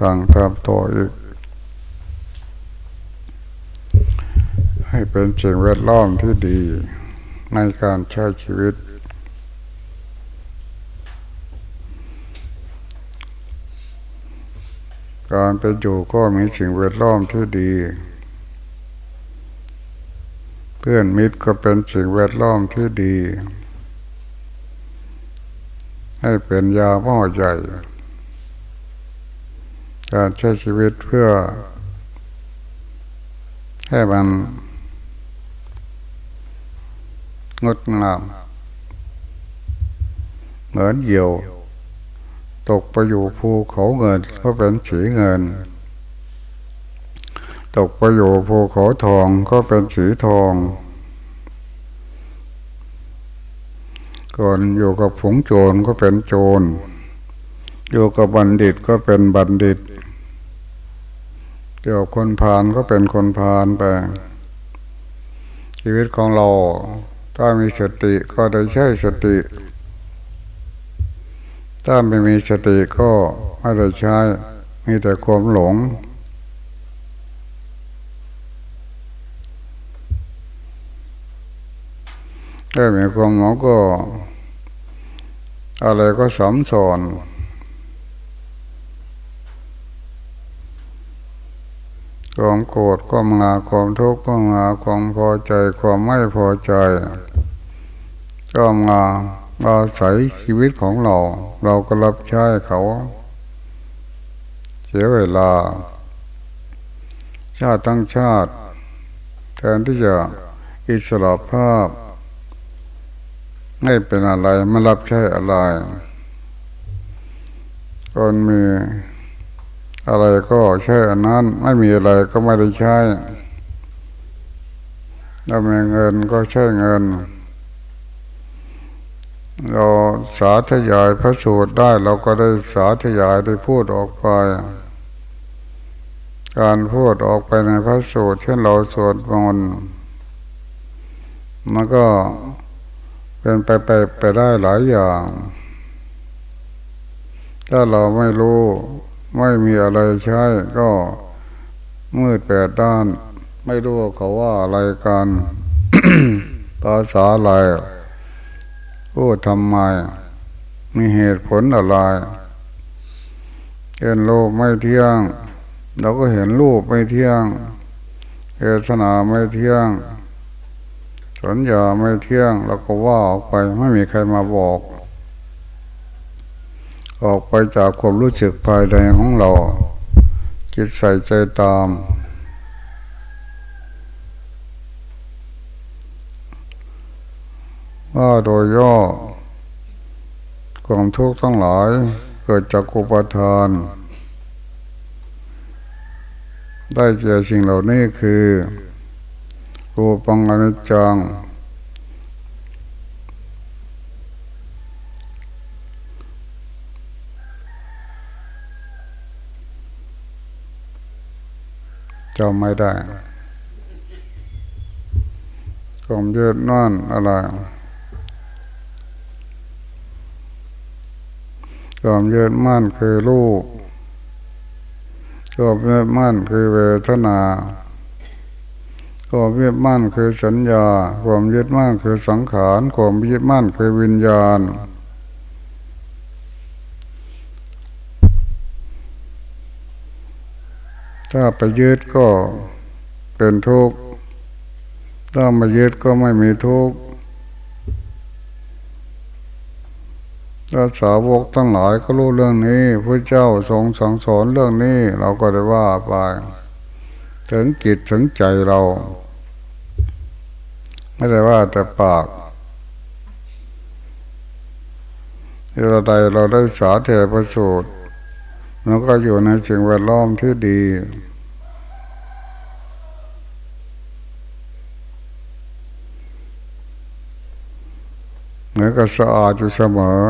ฟังตามต่ออีก ให้เป็นสิ่งแวดล้อมที่ดีในการใช้ชีวิต การไปอยู่ก็มีสิ่งแวดล้อมที่ดี เพื่อนมิตรก็เป็นสิ่งแวดล้อมที่ดี ให้เป็นยาหม้อใหญ่ การใช้ชีวิตเพื่อ ให้มันงดงาม เหมือนเหยี่ยว ตกไปอยู่ภูเขาเงินก็เป็นสีเงิน ตกไปอยู่ภูเขาทองก็เป็นสีทองก่อนอยู่กับผงโจรก็เป็นโจร อยู่กับบัณฑิตก็เป็นบัณฑิต อยู่กับคนพาลก็เป็นคนพาลไป ชีวิตของเรา ถ้ามีสติก็ได้ใช้สติ ถ้าไม่มีสติก็ไม่ได้ใช้ มีแต่ความหลงถ้ามีความหลงก็ อะไรก็สำสอน ความโกรธก็มาความทุกข์ก็มาความพอใจความไม่พอใจก็มาอาศัยชีวิตของเรา เราก็รับใช้เขา เสียเวลา ชาติทั้งชาติ แทนที่จะอิสระภาพไม่เป็นอะไรไม่รับใช้อะไรคนมี อะไรก็ใช้อันนั้น ไม่มีอะไรก็ไม่ได้ใช้ถ้ามีเงินก็ใช้เงิน เราสาธยายพระสูตรได้เราก็ได้สาธยายได้พูดออกไป การพูดออกไปในพระสูตรเช่นเราสวดมนต์มันก็เป็นไปไปไปได้หลายอย่าง ถ้าเราไม่รู้ ไม่มีอะไรใช้ก็มืดแปดด้าน ไม่รู้เขาว่าอะไรกันภาษาอะไรพูดทำไม มีเหตุผลอะไรเห็นโลกไม่เที่ยง เราก็เห็นรูปไม่เที่ยงเอตนาไม่เที่ยง สัญญาไม่เที่ยงเราก็ว่าออกไปไม่มีใครมาบอก ออกไปจากความรู้สึกภายในของเราจิตใส่ใจตาม ว่าโดยย่อ ความทุกข์ทั้งหลายเกิดจากอุปทาน ได้เจอสิ่งเหล่านี้คือรูปังอนิจจัง จำไม่ได้ความยืดนั่นอะไรความยืดมั่นคือรูปความยืดมั่นคือเวทนาความยึดมั่นคือสัญญา ความยึดมั่นคือสังขาร ความยึดมั่นคือวิญญาณ ถ้าไปยึดก็เป็นทุกข์ถ้าไม่ยึดก็ไม่มีทุกข์ถ้าสาวกทั้งหลายก็รู้เรื่องนี้พระเจ้าทรงสั่งสอนเรื่องนี้ เราก็ได้ว่าไป ถึงจิตถึงใจเรา ไม่ได้ว่าแต่ปากเราใดเราได้สาเทประสูตร แล้วก็อยู่ในสิ่งแวดล้อมที่ดี เหมือนกับสะอาดอยู่เสมอ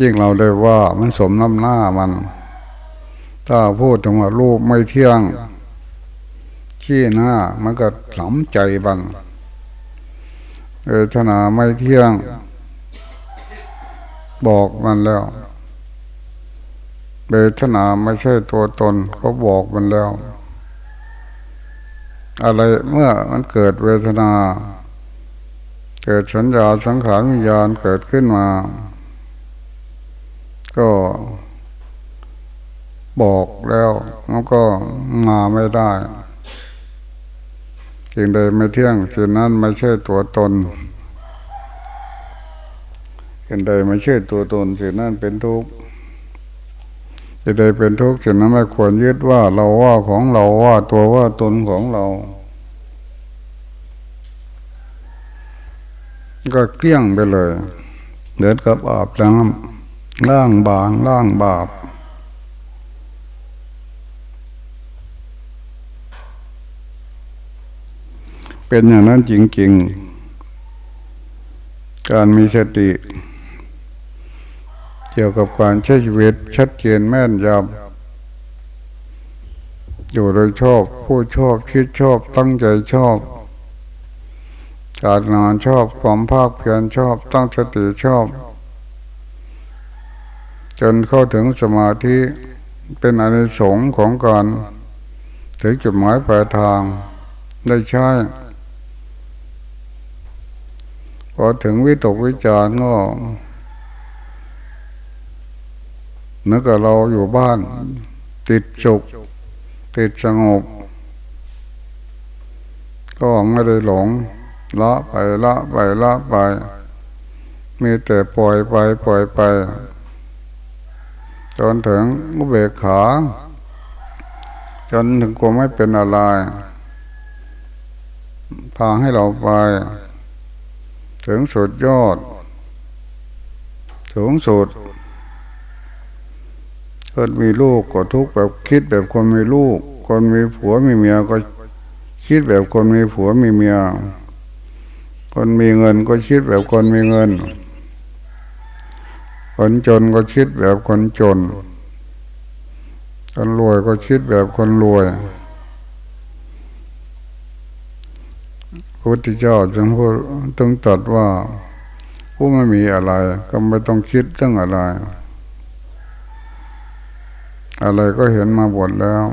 ยิ่งเราได้ว่ามันสมน้ำหน้ามัน ถ้าพูดถึงว่ารูปไม่เที่ยง ขี้หน้ามันก็หลำใจบังเอทนาไม่เที่ยง บอกมันแล้วเวทนาไม่ใช่ตัวตนเขาบอกมันแล้ว อะไรเมื่อมันเกิดเวทนา เกิดสัญญาสังขารวิญญาณเกิดขึ้นมา ก็บอกแล้วมันก็มาไม่ได้สิ่งใดไม่เที่ยงสิ่งนั้นไม่ใช่ตัวตน สิ่งใดไม่ใช่ตัวตนสิ่งนั้นเป็นทุกข์สิ่งใดเป็นทุกข์สิ่งนั้นไม่ควรยึดว่าเราว่าของเราว่าตัวว่าตนของเรา ก็เกลี้ยงไปเลยเหมือนกับอาบน้ำล่างบางล่างบาปเป็นอย่างนั้นจริงๆ การมีสติ เกี่ยวกับการใช้ชีวิตชัดเจนแม่นยำอยู่โดยชอบผู้ชอบคิดชอบตั้งใจชอบ การงานชอบความภาคเพียรชอบตั้งสติชอบ จนเข้าถึงสมาธิเป็นอนิสงส์ของการถึงจุดหมายปลายทางได้ใช้พอถึงวิตกวิจารก็ เมื่อกับเราอยู่บ้าน ติดจุกติดสงบ ก็ไม่ได้หลงละไปละไปละไป มีแต่ปล่อยไปปล่อยไป จนถึงอุเบกขา จนถึงกลัวไม่เป็นอะไรพาให้เราไป ถึงสุดยอดสูงสุด คนมีลูกก็ทุกแบบคิดแบบคนมีลูก คนมีผัวมีเมียก็คิดแบบคนมีผัวมีเมีย คนมีเงินก็คิดแบบคนมีเงิน คนจนก็คิดแบบคนจน คนรวยก็คิดแบบคนรวยพุทธเจ้าจึงพูดต้องตัดว่าผู้ไม่มีอะไร ก็ไม่ต้องคิดเรื่องอะไร อะไรก็เห็นมาบทแล้ว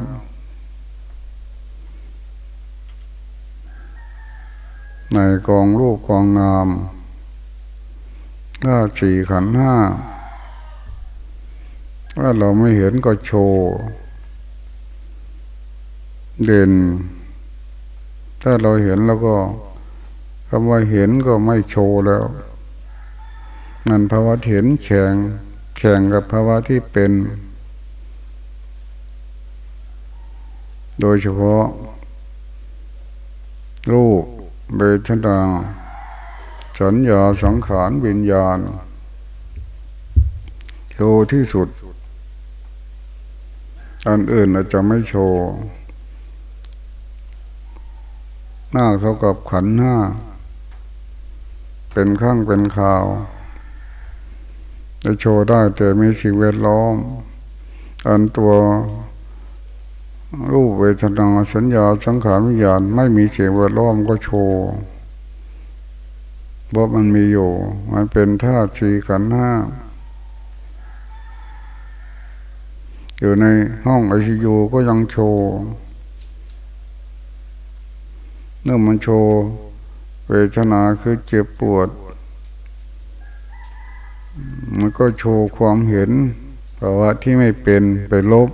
ในกองรูปกองนามถ้าสี่ขันห้าถ้าเราไม่เห็นก็โชว์ เด่น ถ้าเราเห็นแล้วก็คำว่าเห็นก็ไม่โชว์แล้ว นั่นภาวะเห็นแข่งแข่งกับภาวะที่เป็น โดยเฉพาะรูปเบทนาสัญญาสังขารวิญญาณโชว์ที่สุด อันอื่นอาจจะไม่โชว์หน้าเท่ากับขันหน้า เป็นข้างเป็นข่าวจะโชว์ได้แต่มีสิ่งแวดล้อม อันตัว รูปเวทนาสัญญาสังขารวิญญาณไม่มีเสิ่งแวดล้อมก็โชว์เพราะมันมีอยู่ มันเป็นธาตุสีขันห้าอยู่ในห้องไอซียูก็ยังโชว์เมื่อมันโชว์เวทนาคือเจ็บปวด มันก็โชว์ความเห็นภาวะที่ไม่เป็นไปลบ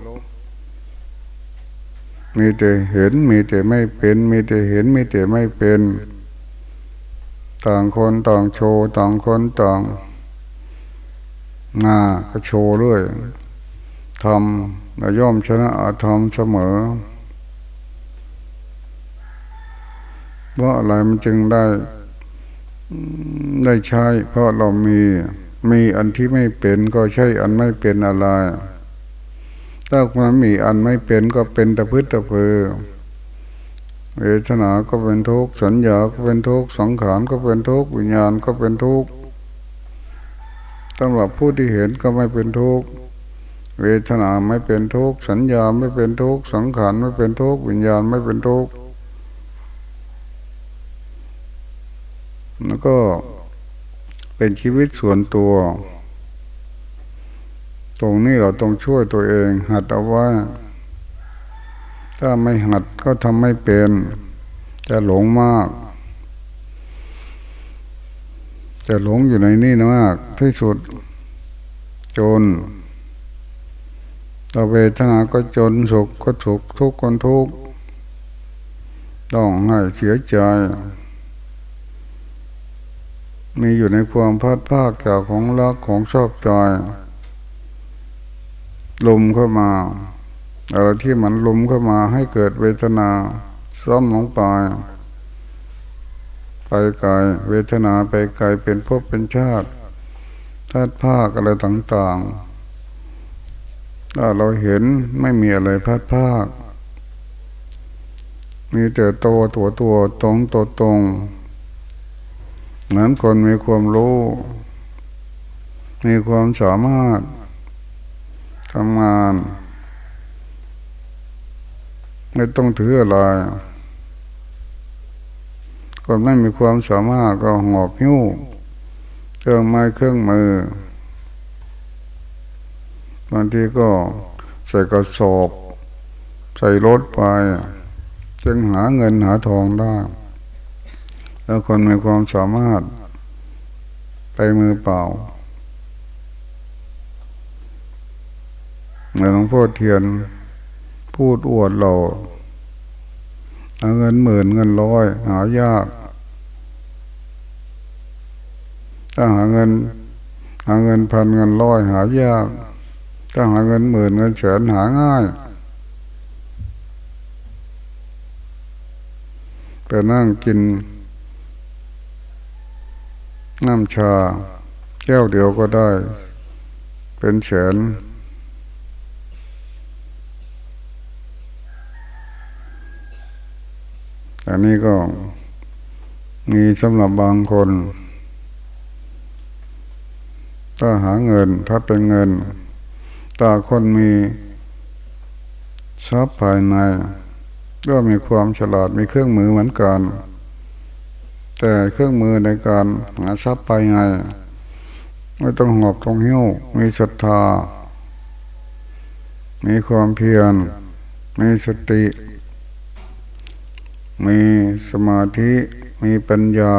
มีแต่เห็นมีแต่ไม่เป็น มีแต่เห็นมีแต่ไม่เป็น ต่างคนต่างโชว์ต่างคนต่างงาก็โชว์เรื่อยทำย่อมชนะอาธรรมเสมอเพราะอะไรมันจึงได้ได้ใช้ เพราะเรามีมีอันที่ไม่เป็นก็ใช่อันไม่เป็นอะไร ถ้ามันมีอันไม่เป็นก็เป็นตะพื้นตะเพือเวทนา ก็เป็นทุกข์สัญญา ก็เป็นทุกข์สังขาร ก็เป็นทุกข์วิญญาณ ก็เป็นทุกข์สำหรับผู้ที่เห็นก็ไม่เป็นทุกข์ เวทนาไม่เป็นทุกข์ สัญญาไม่เป็นทุกข์ สังขารไม่เป็นทุกข์ วิญญาณไม่เป็นทุกข์ แล้วก็เป็นชีวิตส่วนตัว ตรงนี้เราต้องช่วยตัวเอง หัดเอาไว้ถ้าไม่หัดก็ทำไม่เป็น จะหลงมาก จะหลงอยู่ในนี่นะมาก ที่สุด จนต่อเวทนาก็จนสุขก็สุขทุกข์ก็ทุกข์ต้องให้เสียใจ มีอยู่ในความพัดภาคเกี่ยวของรักของชอบใจ ลมเข้ามาอะไรที่มันลมเข้ามาให้เกิดเวทนาซ้อมลงไปไปไกลเวทนาไปไกลเป็นภพเป็นชาติธาตุภาคอะไรต่างๆ ถ้าเราเห็นไม่มีอะไรพัดภาค มีแต่โตตัวตัวตรงตัวตรงเหมือนคนมีความรู้ มีความสามารถ ทำงาน ไม่ต้องถืออะไรคนไม่มีความสามารถก็หอบหิ้วเครื่องไม้เครื่องมือบางทีก็ใส่กระสอบ ใส่รถไป จึงหาเงินหาทองได้ แล้วคนมีความสามารถไปมือเปล่า หมือนหลวงพ่อเทียนพูดอวดเราหาเงินหมื่นเงินร้อย หายากถ้าหาเงิน หาเงินพันเงินร้อยหายากถ้าหาเงินหมื่นเงินแสนหาง่ายแต่นั่งกิน น้ำชา แก้วเดียวก็ได้ เป็นแสน อันนี้ก็มีสำหรับบางคน ถ้าหาเงินถ้าเป็นเงินถ้าคนมีทรัพย์ภายใน ก็มีความฉลาดมีเครื่องมือเหมือนกัน แต่เครื่องมือในการหาทรัพย์ภายในไม่ต้องหอบต้องหิ้วมีศรัทธา มีความเพียร มีสติ มีสมาธิมีปัญญา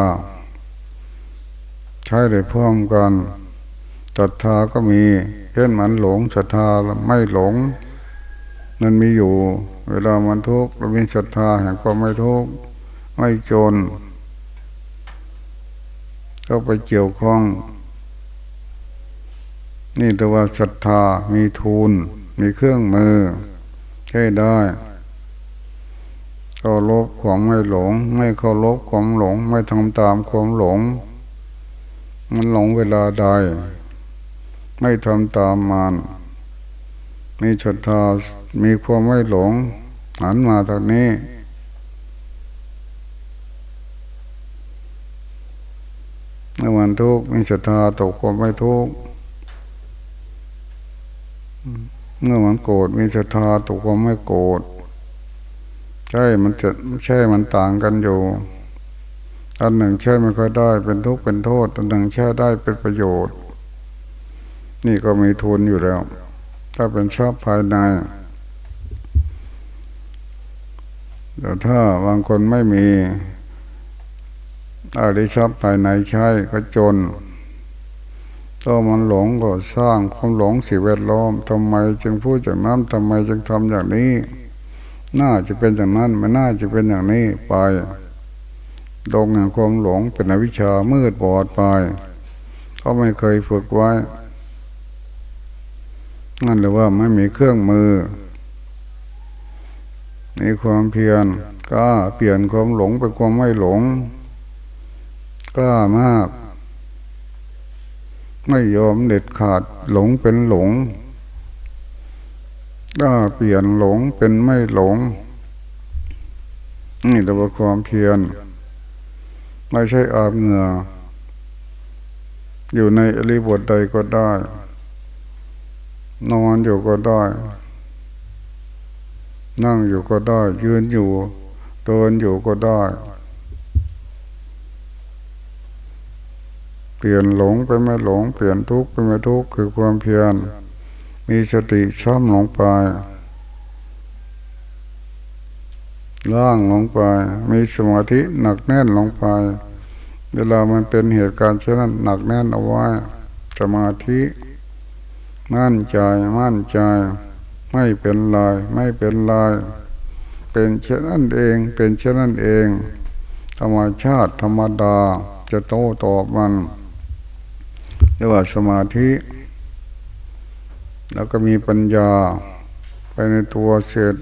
ใช้ได้พร้อมกันศรัทธาก็มีเช่นมันหลงศรัทธาไม่หลง มันมีอยู่ เวลามันทุกข์เรามีศรัทธาแห่งความไม่ทุกข์ไม่จน ก็ไปเกี่ยวข้อง นี่ตัวศรัทธามีทุนมีเครื่องมือใช้ได้ เคารพความไม่หลง ไม่เคารพความหลง ไม่ทำตามความหลง มันหลงเวลาใด ไม่ทำตามมัน มีศรัทธามีความไม่หลง หันมาทางนี้เมื่อวันทุกข์มีศรัทธาตกความไม่ทุกข์เมื่อวันโกรธมีศรัทธาตกความไม่โกรธ ช่มันจะใช่มันต่างกันอยู่ อันหนึ่งใช่ไม่ค่อยได้เป็นทุกข์เป็นโทษ อันหนึ่งใช่ได้เป็นประโยชน์ นี่ก็มีทุนอยู่แล้ว ถ้าเป็นทรัพย์ภายในแต่ถ้าบางคนไม่มีอะไรทรัพย์ภายในใช้ก็จนถ้ามันหลงก็สร้างความหลงสิ่งแวดล้อมทำไมจึงพูดอย่างนั้นทำไมจึงทำอย่างนี้ น่าจะเป็นอย่างนั้นมันน่าจะเป็นอย่างนี้ไปดงแห่งความหลงเป็นอวิชามืดบอดไปเขาไม่เคยฝึกไว้ นั่นเลยว่าไม่มีเครื่องมือมีความเพียรกล้าเปลี่ยนความหลงเป็นความไม่หลงกล้ามาก ไม่ยอมเด็ดขาดหลงเป็นหลง ถ้าเปลี่ยนหลงเป็นไม่หลง นี่ตัวความเพียรไม่ใช่อาบเหงื่อ อยู่ในอริบทใดก็ได้ นอนอยู่ก็ได้ นั่งอยู่ก็ได้ ยืนอยู่เดินอยู่ก็ได้ เปลี่ยนหลงไปไม่หลง เปลี่ยนทุกข์ไปไม่ทุกข์คือความเพียร มีสติซ้ำลงไป ล่างลงไป มีสมาธิหนักแน่นลงไป เวลามันเป็นเหตุการณ์เช่นนั้นหนักแน่นเอาไว้สมาธิมั่นใจมั่นใจไม่เป็นลายไม่เป็นลายเป็นเช่นนั้นเอง เป็นเช่นนั้นเอง ธรรมชาติธรรมดาจะโต้ตอบมันเรียกว่าสมาธิ แล้วก็มีปัญญาไปในตัวเสร็จ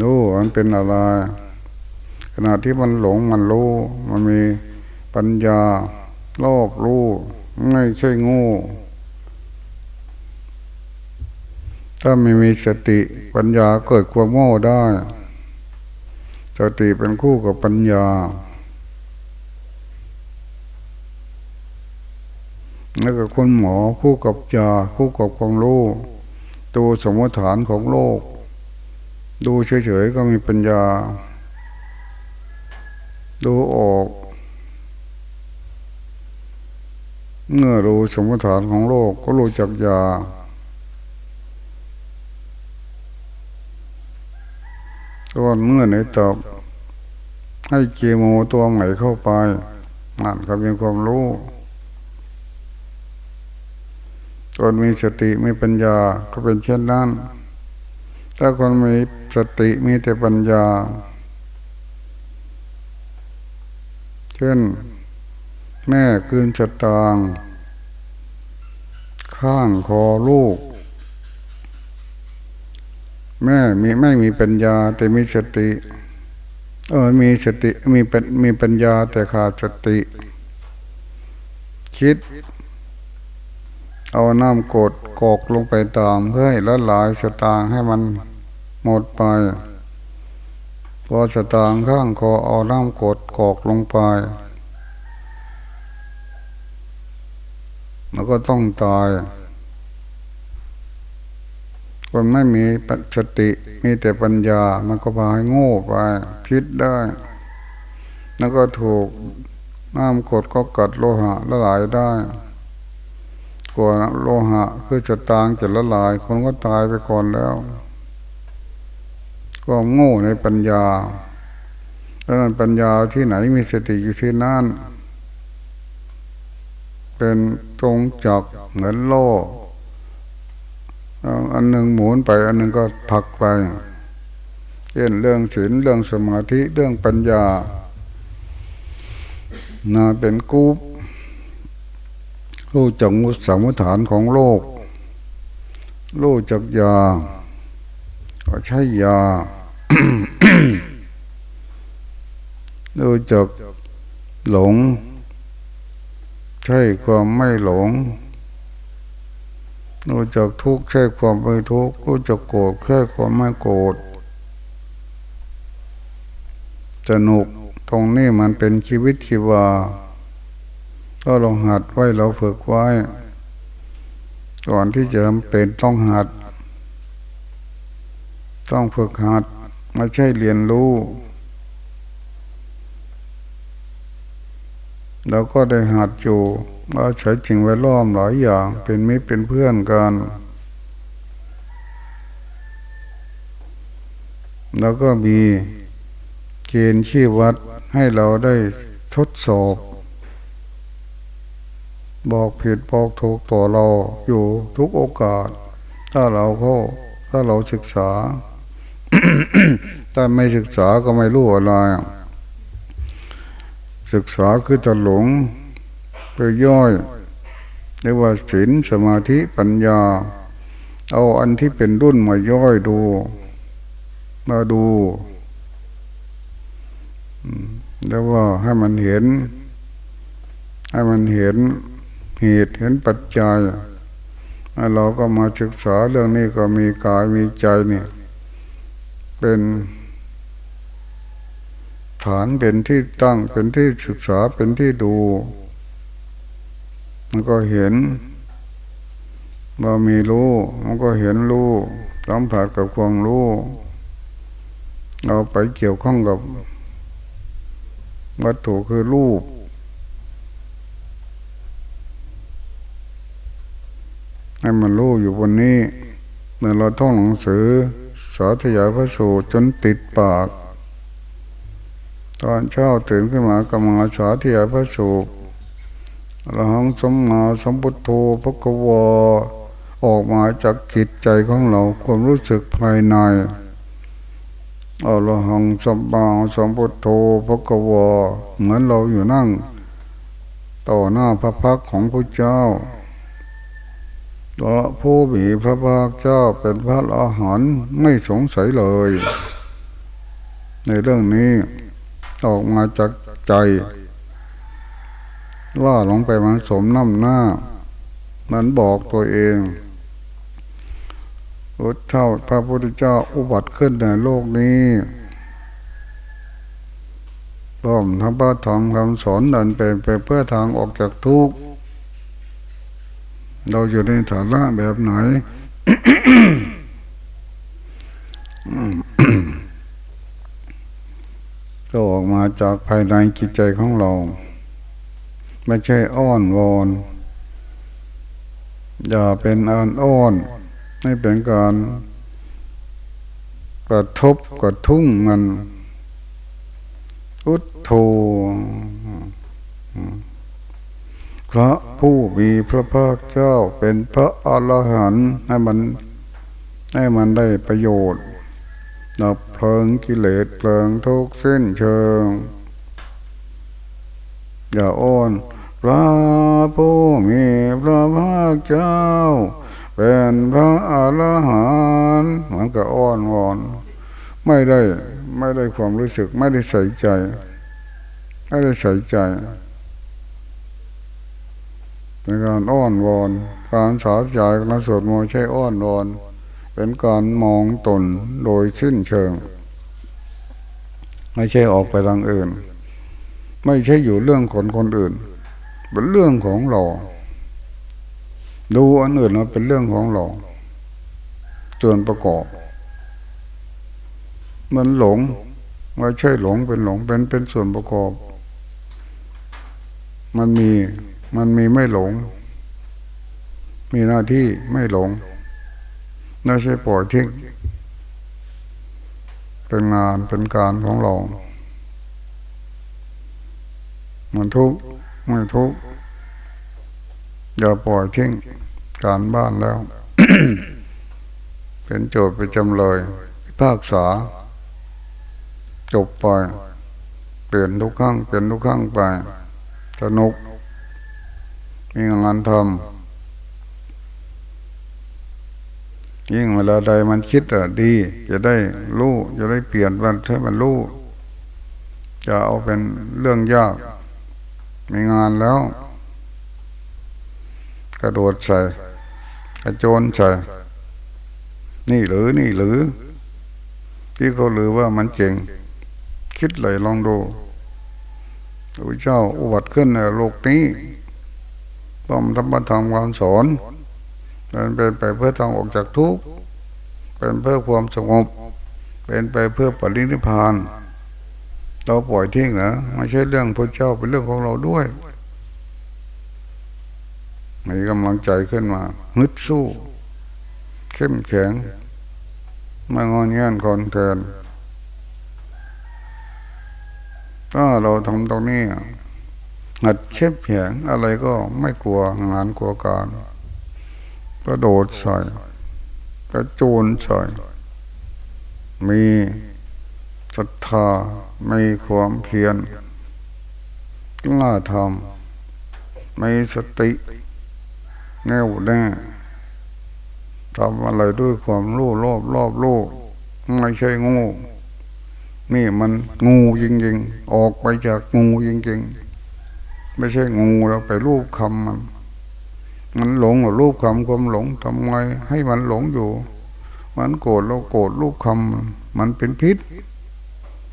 รู้มันเป็นอะไร ขณะที่มันหลงมันรู้ มันมีปัญญารอบรู้ไม่ใช่งูถ้าไม่มีสติปัญญาเกิดความโง่ได้ สติเป็นคู่กับปัญญา แล้วก็คนหมอคู่กับยาคู่กับความรู้ตัวสมมติฐานของโลก ดูเฉยๆก็มีปัญญา ดูออกเมื่อรู้สมมติฐานของโลกก็รู้จักยาตัวเมื่อไหนตอบให้เกโมตัวใหม่เข้าไปนั่นก็เป็นความรู้ คนมีสติมีปัญญาก็เป็นเช่นนั้น ถ้าคนมีสติมีแต่ปัญญา เช่น แม่คืนสตางข้างคอลูก แม่มีไม่มีปัญญาแต่มีสติ เออมีสติมีเป็นมีปัญญาแต่ขาดสติ คิด เอาน้ำกดกอกลงไปตามเพื่อให้ละลายสตางให้มันหมดไป พอสตางข้างคอเอาน้ำกดกอกลงไปมันก็ต้องตาย คนไม่มีสติมีแต่ปัญญา มันก็พาให้โง่ไปพิษได้ แล้วก็ถูกน้ำกดก็กัดโลหะละลายได้ กลัวโลหะ คือจะตางจะละลาย คนก็ตายไปก่อนแล้ว ก็โง่ในปัญญาแล้วนั้นปัญญาที่ไหนมีสติอยู่ที่นั่น เป็นตรงจักเหมือนโลอันหนึ่งหมุนไป อันหนึ่งก็ผักไปเช่นเรื่องศีลเรื่องสมาธิเรื่องปัญญานาเป็นกูบ รู้จักมุสมุฐานของโลก รู้จักยา ก็ใช้ยา รู้จักหลง ใช่ความไม่หลง รู้จักทุกข์ใช่ความไม่ทุกข์ รู้จักโกรธใช่ความไม่โกรธสนุกตรงนี้มันเป็นชีวิตชีวา ก็ลองหัดไว้เราฝึกไว้ ก่อนที่จะเป็นต้องหัด ต้องฝึกหัดไม่ใช่เรียนรู้เราก็ได้หัดอยู่อาศัยจริงไว้ล้อมหลายอย่าง เป็นมิตรเป็นเพื่อนกันแล้วก็มีเกณฑ์ชี้วัดให้เราได้ทดสอบ บอกผิดบอกถูกต่อเราอยู่ทุกโอกาส ถ้าเราเขาถ้าเราศึกษา ถ้าไม่ศึกษาก็ไม่รู้อะไร ศึกษาคือจะหลงไปย่อยเรียกว่าศีลสมาธิปัญญา เอาอันที่เป็นรุ่นมาย่อยดู มาดูแล้วว่าให้มันเห็น ให้มันเห็น เหตุเห็นปัจจัยเราก็มาศึกษาเรื่องนี้ก็มีกายมีใจเนี่ย เป็นฐานเป็นที่ตั้งเป็นที่ศึกษาเป็นที่ดู มันก็เห็นว่ามีรู้ มันก็เห็นรู้สัมผัสกับความรู้ เราไปเกี่ยวข้องกับวัตถุคือรูป ให้มันรู้อยู่บนนี้เมื่อเราท่องหนังสือสาธยายพระสูตรจนติดปาก ตอนเช้าตื่นขึ้นมาก็มาสาธยายพระสูตรเราหังสมมาสมพุทโธพระกวาออกมาจากจิตใจของเราความรู้สึกภายในอรหังสัมมาสัมพุทโธพระกวาเหมือนเราอยู่นั่ง ต่อหน้าพระพักของพระเจ้า ตัวผู้มีพระภาคเจ้าเป็นพระอาหารไม่สงสัยเลย ในเรื่องนี้ออกมาจากใจ ว่าลงไปมันสมน้ำหน้า มันบอกตัวเองพระเจ้าพระพุทธเจ้าอุบัติขึ้นในโลกนี้ร่วมทำพระธรรมคำสอนดันเป็นไปเพื่อทางออกจากทุกข์ เราอยู่ในฐานะแบบไหนก็ออกมาจากภายในจิตใจของเรา ไม่ใช่อ้อนวอนอย่าเป็นอ่อนอ้อนไม่เป็นการกระทบกระทุ่งมัน อุดโท พระผู้มีพระภาคเจ้าเป็นพระอรหันต์ให้มันให้มันได้ประโยชน์ดับเพลิงกิเลสเพลิงทุกเส้นเชิง อย่าอ้อนพระผู้มีพระภาคเจ้า เป็นพระอรหันต์มันก็อ้อนวอน ไม่ได้ไม่ได้ความรู้สึกไม่ได้ใส่ใจ ไม่ได้ใส่ใจ ในการอ้อนวอนการสาธยายการสวดมนต์ใช้อ้อนวอนเป็นการมองตนโดยสิ้นเชิง ไม่ใช่ออกไปทางอื่น ไม่ใช่อยู่เรื่องคนคนอื่น เป็นเรื่องของเรา ดูอันอื่นมาเป็นเรื่องของเราส่วนประกอบ มันหลงไม่ใช่หลงเป็นหลงเป็นเป็นส่วนประกอบ มันมี มันมีไม่หลง มีหน้าที่ไม่หลงไม่ใช่ปล่อยทิ้งเป็นงานเป็นการของเรา มันทุกข์ไม่ทุกข์อย่าปล่อยทิ้งการบ้านแล้ว เป็นโจทย์ไปจำเลยภาคษา จบไป เปลี่ยนทุกครั้งเปลี่ยนทุกครั้งไปสนุก มีงานทำยิ่งเวลาใดมันคิดอะดี จะได้รู้จะได้เปลี่ยนมันให้มันรู้จะเอาเป็นเรื่องยาก มีงานแล้ว กระโดดใส่กระโจนใส่นี่หรือนี่หรือ ที่เขาหรือว่ามันเจ๋งคิดเลยลองดูพระเจ้าอุบัติขึ้นในโลกนี้ ต้องทำมาทำความสอนเป็นไปไปเพื่อทางออกจากทุกข์เป็นเพื่อความสงบ เป็นไปเพื่อปรินิพานเราปล่อยทิ้งเหรอไม่ใช่เรื่องพระเจ้าเป็นเรื่องของเราด้วยมีกำลังใจขึ้นมาฮึดสู้ เข้มแข็งไม่งอนเงี้ยนคอนเทนถ้าเราทำตรงนี้ หัดเข้มแข็งอะไรก็ไม่กลัวงานกลัวการกระโดดใส่กระโจนใส่มีศรัทธามีความเพียรกล้าทำมีสติแน่วแน่ทำอะไรด้วยความรู้รอบรอบโลกไม่ใช่งูนี่มันงูจริงๆ ออกไปจากงูจริงๆ ไม่ใช่งูเราไปรูปคำมัน มันหลงรูปคำความหลงทำไงให้มันหลงอยู่ มันโกรธเราโกรธรูปคำมันเป็นพิษ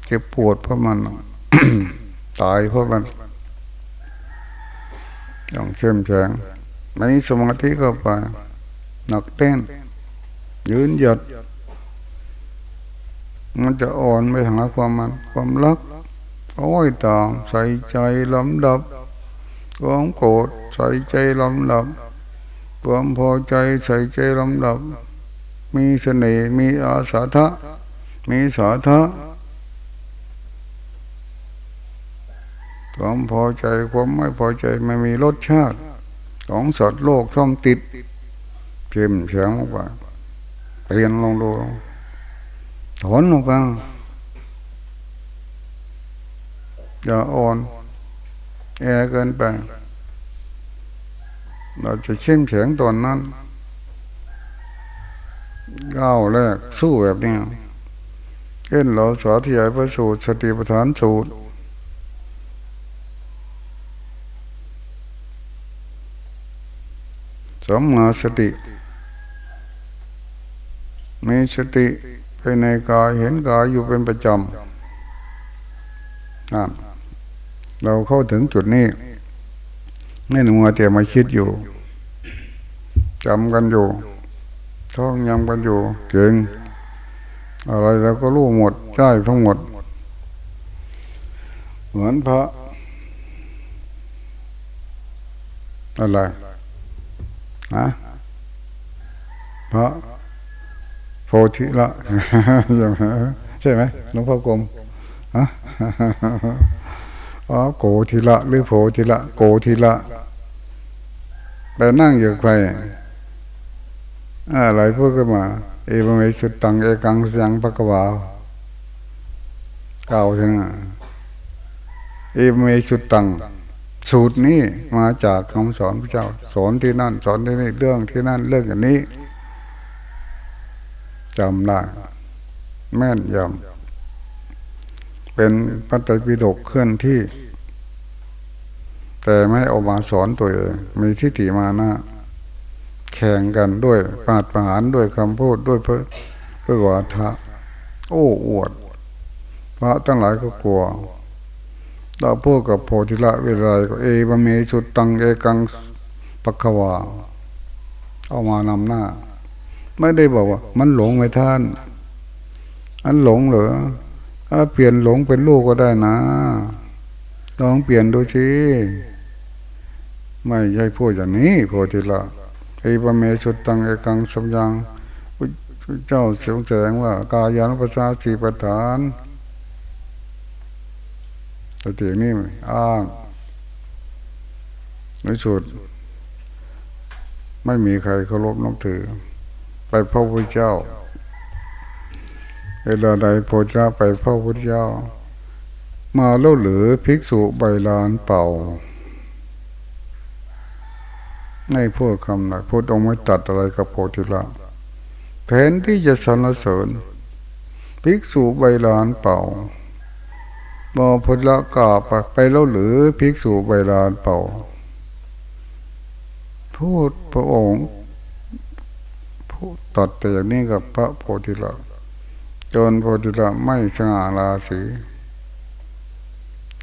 เจ็บปวดเพราะมันตายเพราะมัน อย่างเข้มแข็งในสมาธิก็ไปหนักเต้น ยืนหยัด มันจะอ่อนไปหาความมันความรักโอ้ยตามใส่ใจลำดับ ความโกรธใส่ใจลำดับความพอใจใส่ใจลำดับ มีเสน่ห์มีอาสาทะ มีสาทะความพอใจความไม่พอใจไม่มีรสชาติ ของสัตว์โลกช่องติดเข้มแข็งลงไปเปลี่ยนลงดูถอนลงไปอย่าอ่อน แอเกินไป เราจะเข้มแข็งตอนนั้นก้าวแรกสู้แบบนี้เช่นเราสาธยายพระสูตรสติปัฏฐานสูตรสมมาสติ มีสติไปในกายเห็นกายอยู่เป็นประจำนั่น เราเข้าถึงจุดนี้ไม่หนูมาแต่มาคิดอยู่จำกันอยู่ ท่องยำกันอยู่ เก่ง อะไรเราก็รู้หมดใช่ทั้งหมด เหมือนพระอะไรฮะพระโพธิละใช่ไหมหลวงพ่อกรมฮะ อ๋อโกธิละ หรือโพธิละ โกธิละแต่นั่งอยู่ใครอะไรพูดขึ้นมา เอวเมสุดตังเอกังสังปะกวาเก่าถึงเอวเมสุดตังสูตรนี้มาจากคำสอนพระเจ้า สอนที่นั่น สอนที่นี่เรื่องที่นั่นเรื่องอย่างนี้จำได้แม่นยำเป็นพระไตรปิฎกเคลื่อนที่ แต่ไม่ออกมาสอนตัวเองมีทิฏฐิมานะ แข่งกันด้วยปาดประหารด้วยคำพูดด้วยเพื่อเพื่อวาทะ โอ้อวด พระตั้งหลายก็กลัวเราพูดกับโพธิละเวลาก็เอบเมสุดตังเอกังปักขวาเอามานำหน้า ไม่ได้บอกว่า มันหลงไหมท่าน อันหลงเหรอถ้าเปลี่ยนหลงเป็นลูกก็ได้นะลองเปลี่ยนดูสิ ไม่ใช่พูดอย่างนี้โพธิละเอปเมสุดตังเอกังสัมยังเจ้าเสียงแสงว่า กายานุปัสสาสีปฐานสตินี่อ้างในสุดไม่มีใครเคารพนับถือ ไปพระพุทธเจ้าเวลาใดโพธิไปพระพุทธเจ้า มาเล่าหรือภิกษุใบลานเป่า ไม่พูดคำไหนพูดองค์ไม่ตัดอะไรกับโพธิละแทนที่จะสรรเสริญภิกษุใบลานเป่าบอพุทธกาไปไปแล้วหรือภิกษุใบลานเป่า พูดพระองค์พูดตัดแต่อย่างนี้กับพระโพธิละจนโพธิละไม่สง่าราศี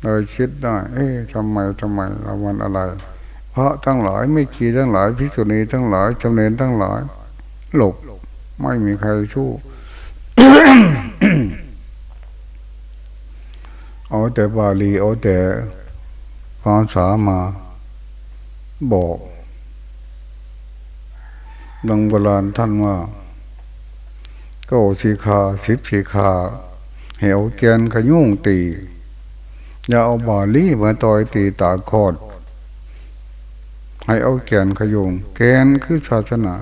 เลยคิดได้ เอ๊ะทำไมทำไมเราวันอะไร พระทั้งหลายไม่ขีทั้งหลายพิสุณีทั้งหลายจำเนนทั้งหลาย หลบไม่มีใครสู้เอาแต่บาลีเอาแต่ภาษามาบอกดังโบราณท่านว่าก็สีขาสิบสีขาเหวแกนขยุ่งตี อย่าเอาบาลีมาต่อยตีตาคอด ให้เอาแกนขยงแกนคือศาสนา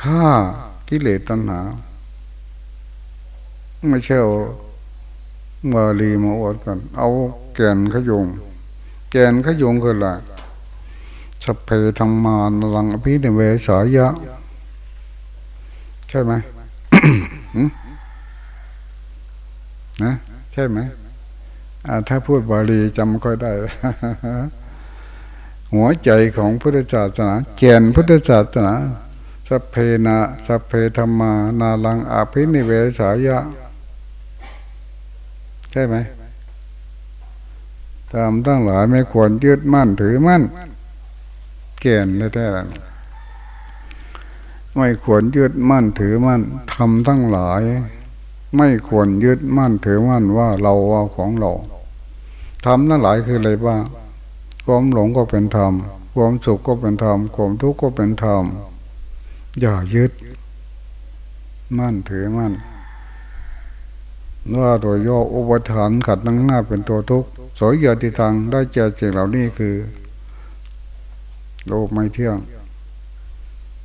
ฆ่ากิเลสตัณหา ไม่ใช่เอามาลีมาอวดกัน เอาแกนขยงแกนขยงคืออะไรสัพเพธรรมานลังอภิเนเวสายะ ใช่ไหมนะใช่ไหมถ้าพูดบาลีจำไม่ค่อยได้ หัวใจของพุทธศาสนาแกนพุทธศาสนาสัพเพนะสัพเพธรรมานาลังอาภินิเวสายะ ใช่ไหมตามทั้งหลายไม่ควรยึดมั่นถือมั่นแกนแท้ๆไม่ควรยึดมั่นถือมั่นทำทั้งหลาย ไม่ควรยึดมั่นถือมั่นว่าเราว่าของเราทำทั้งหลายคืออะไรบ้าง ความหลงก็เป็นธรรม ความสุขก็เป็นธรรม ความทุกข์ก็เป็นธรรม อย่ายึด มั่นถือมั่นว่าโดยย่ออุปทานขัดนั่งหน้าเป็นตัวทุกข์สอยยาติทางได้เจอสิ่งเหล่านี้คือ โลกไม่เที่ยง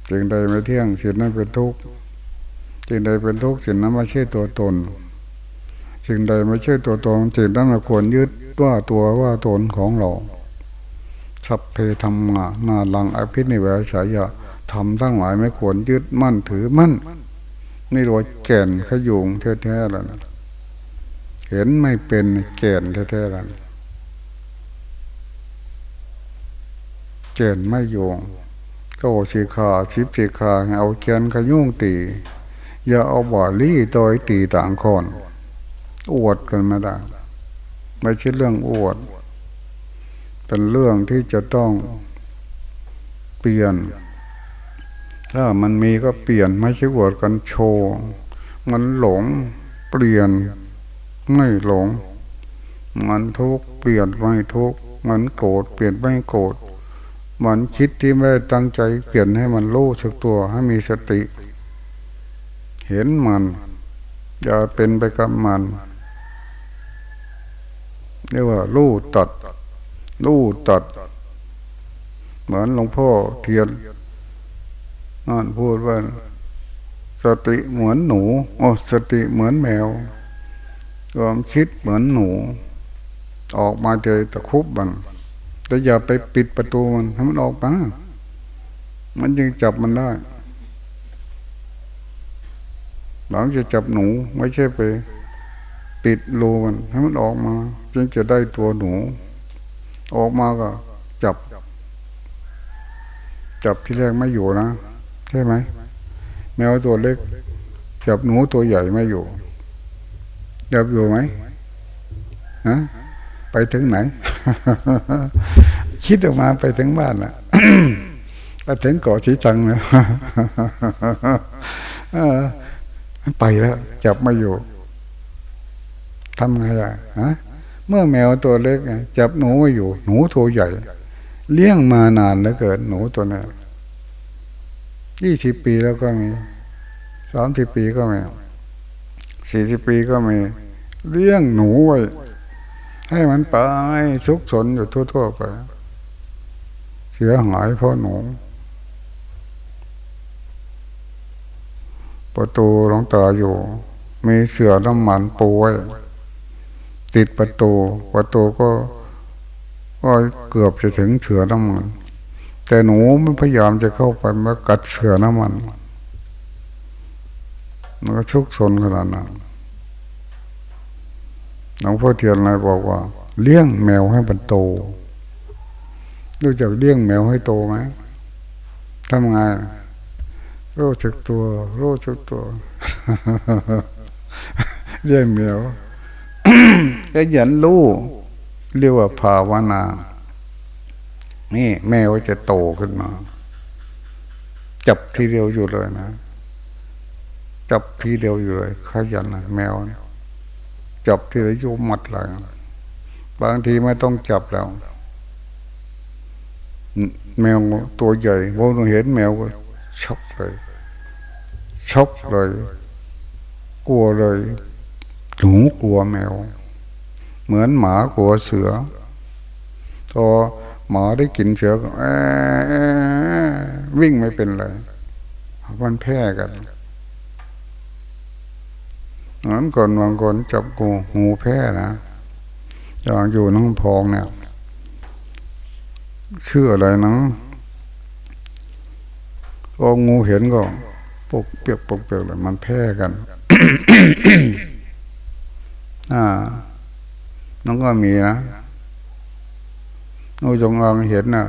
สิ่งใดไม่เที่ยงสิ่งนั้นเป็นทุกข์สิ่งใดเป็นทุกข์สิ่งนั้นไม่ใช่ตัวตนสิ่งใดไม่ใช่ตัวตนสิ่งนั้นเราควรยึดว่าตัวว่าตนของเรา สัพเพธรรมานาลังอภินิเวสายะทำทั้งหลายไม่ควรยึดมั่นถือมั่นนี่เราแก่นขยุงแท้ๆแล้วนะเห็นไม่เป็นแก่นแท้ๆแล้วแก่นไม่โยงก็สีขาสิบสีขาเอาแกนขยุ่งตีอย่าเอาบ่อลี่ตัวตีต่างคนอวดกันไม่ได้ไม่ใช่เรื่องอวด เป็นเรื่องที่จะต้องเปลี่ยน ถ้ามันมีก็เปลี่ยนไม่ใช่วดกันโชว์ มันหลงเปลี่ยนไม่หลง มันทุกเปลี่ยนไม่ทุกมันโกรธเปลี่ยนไม่โกรธมันคิดที่ไม่ตั้งใจเปลี่ยนให้มันรู้สึกตัวให้มีสติ เห็นมัน อย่าเป็นไปกับมันเรียกว่ารู้ตัด รู้ตัด เหมือนหลวงพ่อเทียนนั่นพูดว่า สติเหมือนหนู โอ้สติเหมือนแมวความคิดเหมือนหนู ออกมาเจอตะคุบมันแต่อย่าไปปิดประตูมันให้มันออกมามันยังจับมันได้หลังจะจับหนูไม่ใช่ไป ปิดรูมันให้มันออกมา จึงจะได้ตัวหนู ออกมาก็จับ จับที่แรกไม่อยู่นะ ใช่ไหมแมวตัวเล็ก จับหนูตัวใหญ่ไม่อยู่ จับอยู่ไหมฮะไปถึงไหน คิดออกมาไปถึงบ้านละไปถึงเกาะสีจังเลยไปแล้ว จับไม่อยู่ทำไงอะฮะ เมื่อแมวตัวเล็กจับหนูไว้อยู่ หนูตัวใหญ่ เลี้ยงมานานแล้วเกิดหนูตัวนี้ยี่สิบปีแล้วก็มีสามสิบปีก็มีสี่สิบปีก็มี เลี้ยงหนูไว้ ให้มันไปสุกสนอยู่ทั่วๆไปเสียหายเพราะหนูประตูหลงตาอยู่ มีเสือน้ำมันปูไว้ ติดประตู ประตูก็ก็เกือบจะถึงเสือน้ำมัน แต่หนูมันพยายามจะเข้าไปมากัดเสือน้ำมันมันก็ชุกชนขนาดนั้นหลวงพ่อเทียนอะไรบอกว่า เลี้ยงแมวให้มันโต รู้จักเลี้ยงแมวให้โตไหมทำไงรู้จักตัวรู้จักตัวเลี้ยงแมว ก็ยันรู้เรียกว่าภาวนา นี่แมวจะโตขึ้นมา จับทีเดียวอยู่เลยนะ จับทีเดียวอยู่เลย ขยันนะแมวจับทีเดียวยุมัดเลยบางทีไม่ต้องจับแล้ว แมวตัวใหญ่พอเราเห็นแมวก็ช็อกเลยช็อกเลย กลัวเลยหนูกลัวแมว เหมือนหมากลัวเสือพอหมาได้กินเสือก็วิ่งไม่เป็นเลยมันแพ้กันนั้นก่อนบางคนจับงูงูแพ้นะอย่างอยู่น้องพองเนี่ยชื่ออะไรนังพองูเห็นก็ปกเปียกปกเปียกเลยมันแพ้กัน อ่า น้องก็มีนะนูจงอางเห็นนะ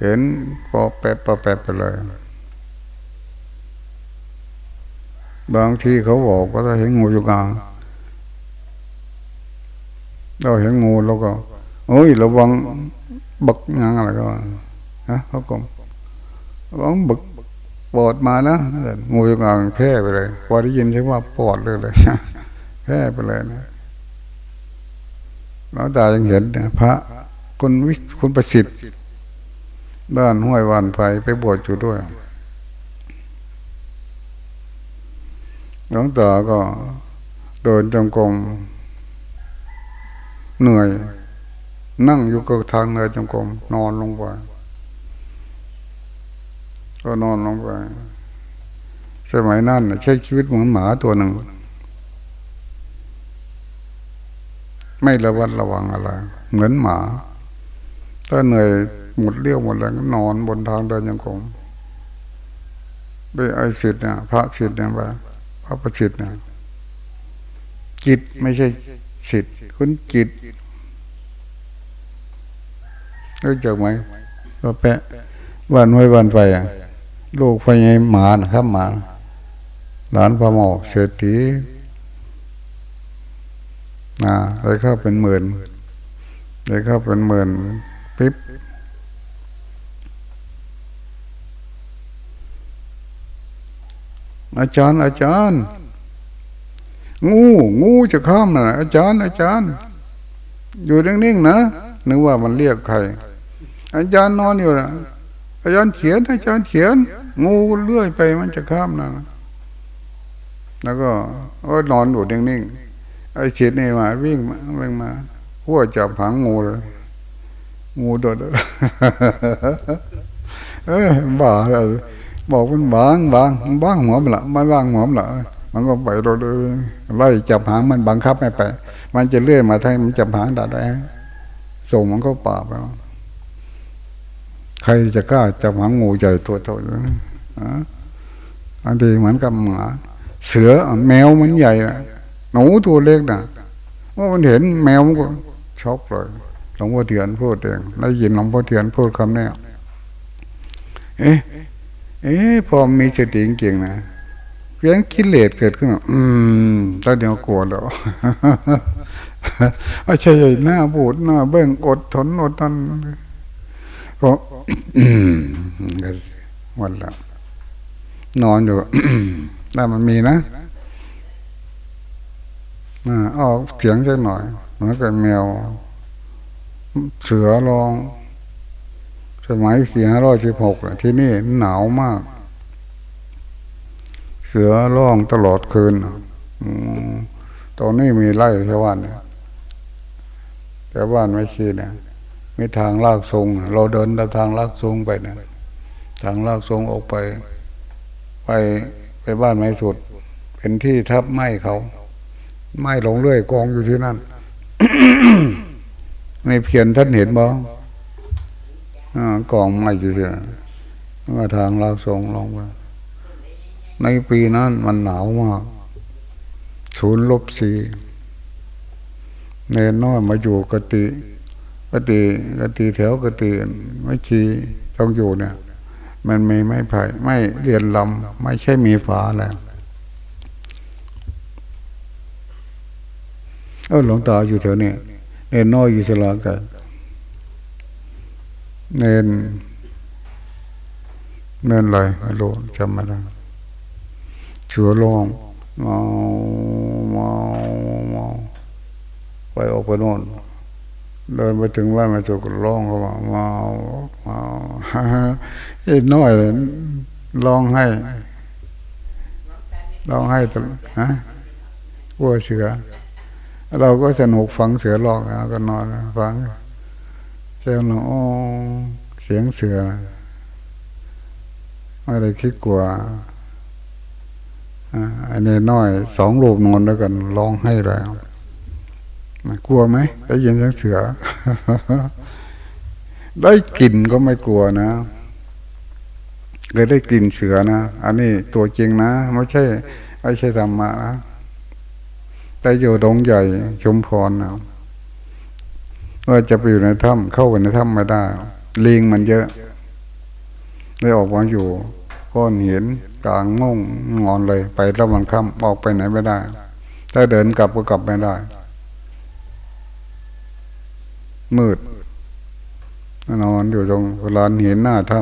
เห็นปอแปะปอแปะไปเลย บางทีเขาบอกว่าถ้าเห็นงูจงอางเราเห็นงูเราก็โอ้ยระวังบักงางอะไรก็ฮะเขาก็ระวังบักปอดมานะงูจงอางแพ้ไปเลยพอได้ยินใช่ว่าปอดเลยเลยแพ้ไปเลยนะ หลวงตายังเห็นพระคุณวิคุณประสิทธิ์ บ้านห้วยวันไฟไปบวชอยู่ด้วยหลวงตาก็เดินจงกรมเหนื่อย นั่งอยู่กับทางเนินจงกรมนอนลงไปก็นอนลงไปสมัยนั้นใช้ชีวิตเหมือนหมาตัวหนึ่ง ไม่ระวัดระวังอะไร เหมือนหมา ถ้าเหนื่อยหมดเรี่ยวหมดแรงก็นอนบนทางเดินยังคงไปไอสิทธิ์เนี่ยพระสิทธิ์เนี่ยไปพระประสิทธิ์เนี่ยจิตไม่ใช่สิทธิ์คุณจิตรู้จักไหมก็แปะวันไว้วันไปอะลูกไปไงหมานะครับหมาหลานพระหมอเศรษฐี นะเลยเข้าเป็นหมื่นเลยเข้าเป็นหมื่นปิ๊บอาจารย์ อาจารย์ งูงูจะข้ามนะอาจารย์ อาจารย์ อยู่นิ่งๆนะนึกว่ามันเรียกใคร อาจารย์นอนอยู่นะอาจารย์เขียน อาจารย์เขียน งูเลื่อยไปมันจะข้ามนะแล้วก็ก็นอนอยู่นิ่งๆ ไอ้เฉียดนี่มา วิ่งมาวิ่งมาหัวจับหางงูเลย งูโดดเออบ้าเลยบอกมันบางบางบางหัวมันละมันบางหัวมันละมันก็ไปเราเลยไล่จับหางมันบังคับไม่ไป มันจะเลื่อยมาทั้งมันจับหางได้ได้ส่งมันก็ป่าไปใครจะกล้าจับหางงูใหญ่ตัวโตอยู่อันดีเหมือนกับหมาเสือแมวมันใหญ่ หนูตัวเล็กนะว่ามันเห็นแมวมันก็ช็อกเลยหลวงพ่อเทียนพูดเองได้ยินหลวงพ่อเทียนพูดคำนี้เอ๊ะเอ๊ะพอมีสติเก่งนะเพียงคิดเลสเกิดขึ้นอืมตอนเดียวกลัวแล้วไม่ใช่หน้าบูดหน้าเบ้งอดทนอดทนก็วันละนอนอยู่แต่มันมีนะ ออกเสียงสักหน่อยเหมือนกับแมว เสือลอง สมัยสี่ห้าร้อยสิบหกที่นี่หนาวมาก เสือร้องตลอดคืนตรงนี้มีไร่แค่วันแต่บ้านไม่ชีเนี่ยมีทางลากทรงเราเดินทางลากทรงไปเนี่ยทางลากทรงออกไป ไปไปบ้านไม้สุด เป็นที่ทับไม้เขา ไม้หลงเรื่อยกองอยู่ที่นั่นในเพียนท่านเห็นบ่กองไม้อยู่ที่นั่นว่าทางลากทรงลงไปในปีนั้นมันหนาวมากศูนย์ลบสี่เนนน้อยมาอยู่กติกติกติแถวกติไม่ชีต้องอยู่เนี่ย มันมีไม่ไผ่ไม่เรียนลำไม่ใช่มีฝาแล้ว เออหลวงตาอยู่แถวนี้เนนน้อยอยู่สลากันเนนเนนอะไรไม่รู้จำไม่ได้เชือลองเมาเมาเมาไปออกไปโน่นเดินไปถึงบ้านมาจุกร้องเขาว่าเมาเมาไอ้น้อยเลยร้องให้ร้องให้ตลอดฮะวัวเสือ เราก็สนุกฟังเสือร้องแล้วก็นอนฟังเสียงหลงเสียงเสือไม่ได้คิดกลัวอันนี้น้อยสองลูกนอนแล้วกันร้องให้แล้วกลัวไหมได้ยินเสียงเสือ ได้กลิ่นก็ไม่กลัวนะเลยได้กลิ่นเสือนะ อันนี้ตัวจริงนะ ไม่ใช่ไม่ใช่ธรรมะนะ แต่อยู่ดงใหญ่ชุมพรนะว่าจะไปอยู่ในถ้ำเข้าไปในถ้ำไม่ได้ลิงมันเยอะได้ออกมาอยู่ก้อนเห็นกลางงงงอนเลย ไประหว่างค่ำออกไปไหนไม่ได้ถ้าเดินกลับก็กลับไม่ได้ มืดนอนอยู่ตรงลานเห็นหน้าถ้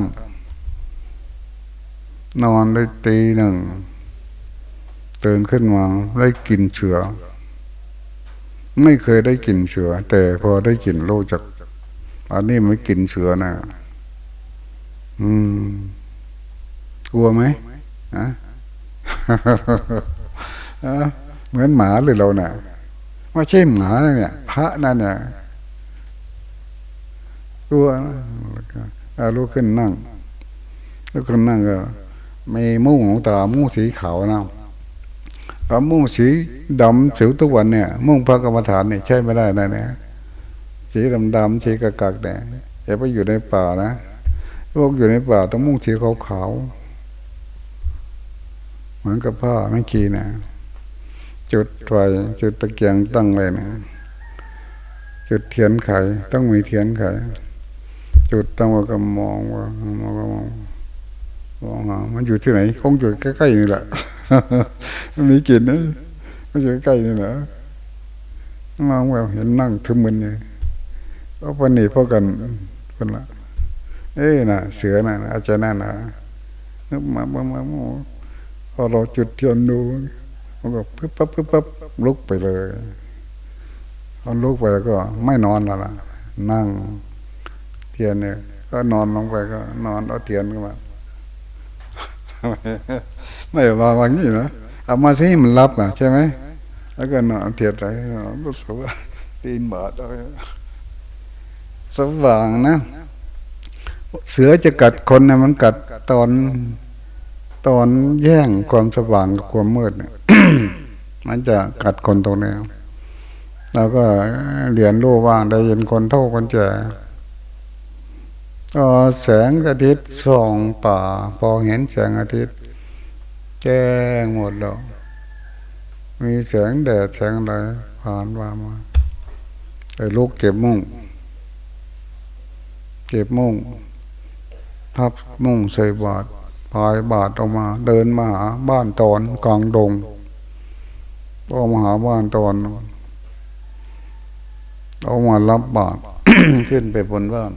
ำนอนได้ตีหนึ่ง ตื่นขึ้นมาได้กลิ่นเสือไม่เคยได้กลิ่นเสือแต่พอได้กลิ่นโลจักอันนี้ไม่กลิ่นเสือนะอืม กลัวไหมอะเหมือนหมาหรือเราเนี่ยไม่ใช่หมาเนี่ย พระนั่นเนี่ยกลัวนะลุกขึ้นนั่งลุกขึ้นนั่งก็มีมุ้งของตามุ้งสีขาวนะ เอามุ้งสีดำสิวทุกวันเนี่ย มุ้งพระกรรมฐานเนี่ยใช่ไม่ได้นะเนี่ยสีดำดำสีกะกักเนี่ยอย่าไปอยู่ในป่านะพวกอยู่ในป่าต้องมุ้งสีขาวขาวเหมือนกับผ้าไม่ขีนะจุดไฟจุดตะเกียงตั้งเลยนะจุดเทียนไขต้องมีเทียนไขจุดตั้งว่าก็มองว่ามองก็มองมองมันอยู่ที่ไหนคงอยู่ใกล้ๆนี่แหละ มีกลิ่นนะมันอยู่ใกล้นี่แหละมองแบบเห็นนั่งทึมมันเนี่ยก็ปนีพอกันคนละ เอ้ยน่ะเสือน่ะอาจารย์นั่นนะมามามามาพอเราจุดเทียนดูมันก็ปึ๊บปั๊บปึ๊บปั๊บลุกไปเลยพอลุกไปก็ไม่นอนแล้วล่ะ นั่งเทียนเนี่ยก็นอนลงไปก็ นอนเอาเทียนขึ้นมา ไม่วางวางนี่นะเอามาที่มันรับอะใช่ไหมแล้วก็นอนเทียนไปรู้สึกว่าตีนบาดเลยสว่างนะ เสือจะกัดคนนะมันกัดตอนตอนแย่งความสว่างกับความมืดเนี่ยมันจะกัดคนตรงนี้เราก็เรียนรู้ว่างได้ยินคนเท่าคนแก่ แสงอาทิตย์ส่องป่า พอเห็นแสงอาทิตย์แจ้งหมดแล้ว มีแสงแดดแสงอะไรผ่านมามาไปลูกเก็บมุ้งเก็บมุ้งทับมุ้งใส่บาทพายบาทออกมา เดินมาหาบ้านตอนกลางดงพอมาหาบ้านตอนเอามารับบาทขึ้นไปบนบ้าน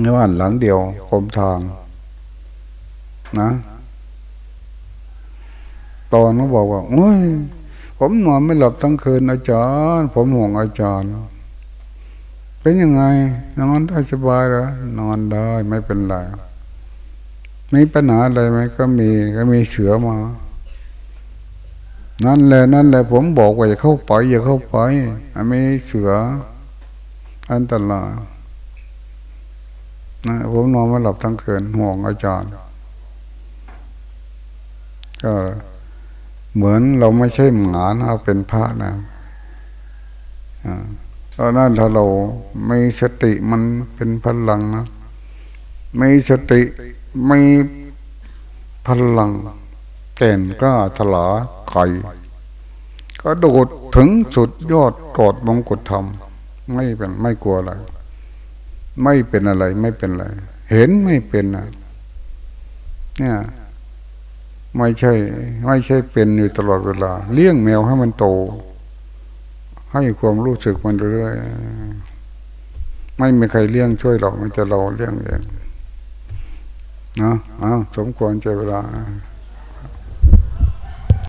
ในบ้านหลังเดียวคมทางนะ ตอนเขาบอกว่าโอ้ยผมนอนไม่หลับทั้งคืนอาจารย์ ผมห่วงอาจารย์ เป็นยังไง นอนได้สบายเหรอนอนได้ไม่เป็นไรมีปัญหาอะไรไหมก็มีก็มีเสือมา นั่นแหละนั่นแหละผมบอกว่าอย่าเข้าไปอย่าเข้าไปมีเสืออันตราย นะผมนอนไม่หลับทั้งคืนห่วงอาจารย์ ก็เหมือนเราไม่ใช่หมานะเราเป็นพระนะเพราะนั้นถ้าเราไม่สติมันเป็นพลังนะไม่สติไม่พลังแก่นกล้าถลาไข่ก็โดดถึงสุดยอดกอดมงกุฎธรรม ไม่เป็นไม่กลัวอะไร ไม่เป็นอะไรไม่เป็นอะไร เห็นไม่เป็นนะเนี่ยไม่ใช่ ไม่ใช่เป็นอยู่ตลอดเวลา เลี้ยงแมวให้มันโต ให้ความรู้สึกมันเรื่อยไม่มีใครเลี้ยงช่วยเรามันจะเราเลี้ยงเองนะอ้าวสมควรใจเวลา